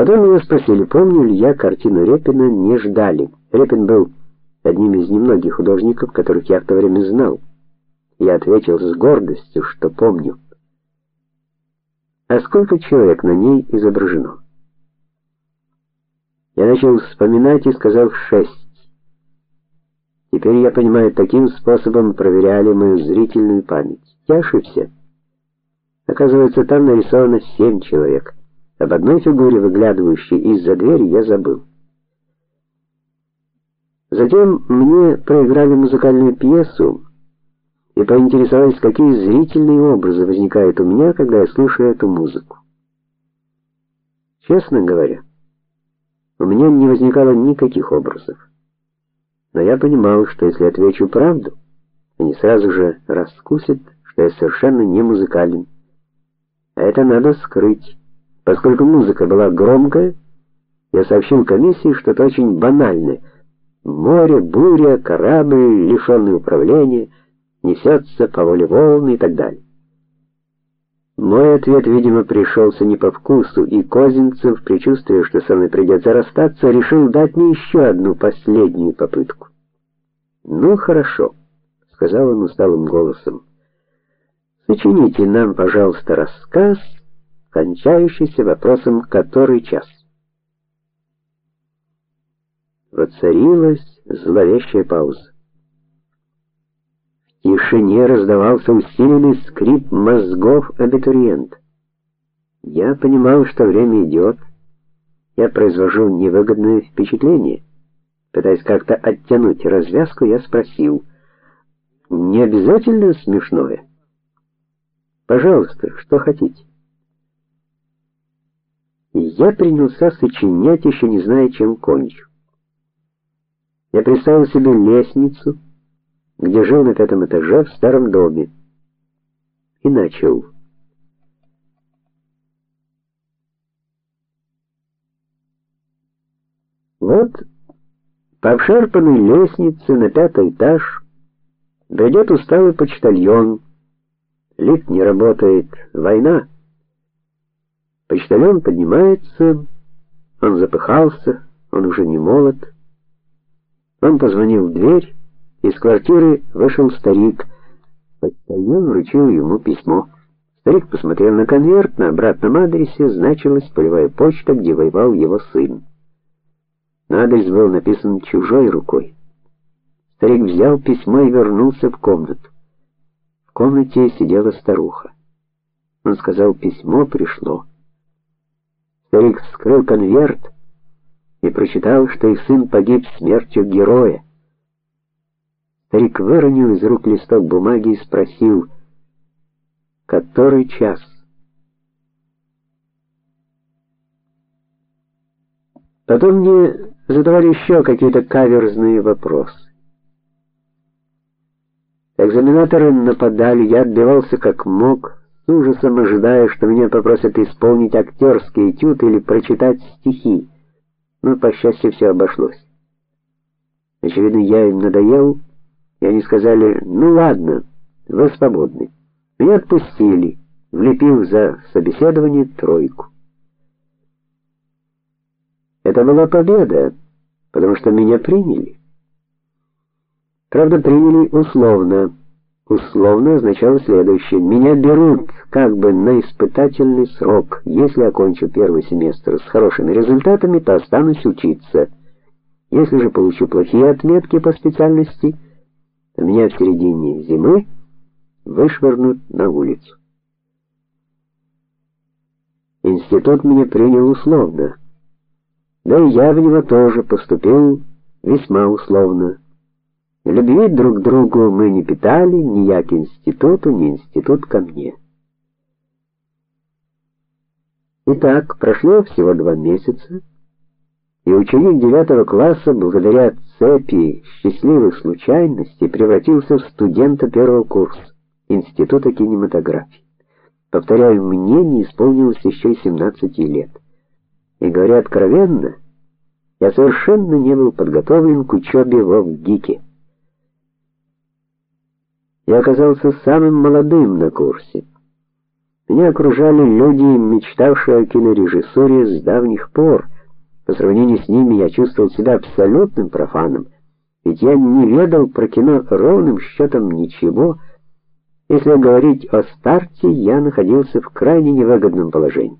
Потом меня спросили, помню ли я картину Репина «Не ждали». Репин был одним из немногих художников, которых я в то время знал. Я ответил с гордостью, что помню. А сколько человек на ней изображено? Я начал вспоминать и сказал шесть. Теперь я понимаю, таким способом проверяли мою зрительную память. Я ошибся. Оказывается, там нарисовано семь человек. Об одной фигуре, выглядывающей из-за двери, я забыл. Затем мне проиграли музыкальную пьесу и поинтересовались, какие зрительные образы возникают у меня, когда я слушаю эту музыку. Честно говоря, у меня не возникало никаких образов. Но я понимал, что если отвечу правду, они сразу же раскусят, что я совершенно не музыкален. А это надо скрыть. Поскольку музыка была громкая, я сообщил комиссии что-то очень банальное. Море, буря, корабль, лишенный управления, несется по воле волны и так далее. Мой ответ, видимо, пришелся не по вкусу, и Козинцев, предчувствуя, что со мной придется расстаться, решил дать мне еще одну последнюю попытку. "Ну, хорошо", сказал он усталым голосом. "Сочините нам, пожалуйста, рассказ, кончающийся вопросом "который час?" Воцарилась зловещая пауза. В тишине раздавался усиленный скрип мозгов абитуриента. Я понимал, что время идет. Я произвожу невыгодное впечатление. Пытаясь как-то оттянуть развязку, я спросил: "Не обязательно смешное? Пожалуйста, что хотите?" Я принялся сочинять, еще не зная, чем кончу. Я представил себе лестницу, где жил на пятом этаже в старом доме, и начал. Вот по обшарпанной лестнице на пятый этаж бредет усталый почтальон. Лифт не работает, война. Почтальон поднимается, он запыхался, он уже не молод. Он позвонил в дверь, из квартиры вышел старик. Почтальон вручил ему письмо. Старик посмотрел на конверт, на обратном адресе значилась полевая почта, где воевал его сын. На адрес был написан чужой рукой. Старик взял письмо и вернулся в комнату. В комнате сидела старуха. Он сказал: "Письмо пришло". Старик вскрыл конверт и прочитал, что их сын погиб смертью героя. Старик выронил из рук листок бумаги и спросил: "Который час?" Потом мне задавали еще какие-то каверзные вопросы. Экзаменаторы нападали, я отбивался как мог, с ужасом ожидая, что меня попросят исполнить актерский этюд или прочитать стихи. Но по счастью все обошлось. Очевидно, я им надоел, и они сказали: "Ну ладно, вы свободны". Меня отпустили, влепив за собеседование тройку. Это была победа, потому что меня приняли. Правда, приняли условно. Условно означало следующее: меня берут как бы на испытательный срок. Если окончу первый семестр с хорошими результатами, то останусь учиться. Если же получу плохие отметки по специальности, то меня в середине зимы вышвырнут на улицу. Институт меня принял условно. Да и я в него тоже поступил весьма условно. Любви друг к другу мы не питали, ни я к институту, ни институт ко мне. Итак, прошло всего два месяца, и ученик девятого класса, благодаря цепи счастливых случайностей, превратился в студента первого курса Института кинематографии. Повторяю, мне не исполнилось еще и 17 лет. И говоря откровенно, я совершенно не был подготовлен к учебе в ВГИКе. Я оказался самым молодым на курсе. Меня окружали люди, мечтавшие о кинорежиссуре с давних пор. По сравнению с ними я чувствовал себя абсолютным профаном, ведь я не ведал про кино ровным счетом ничего. Если говорить о старте, я находился в крайне невыгодном положении.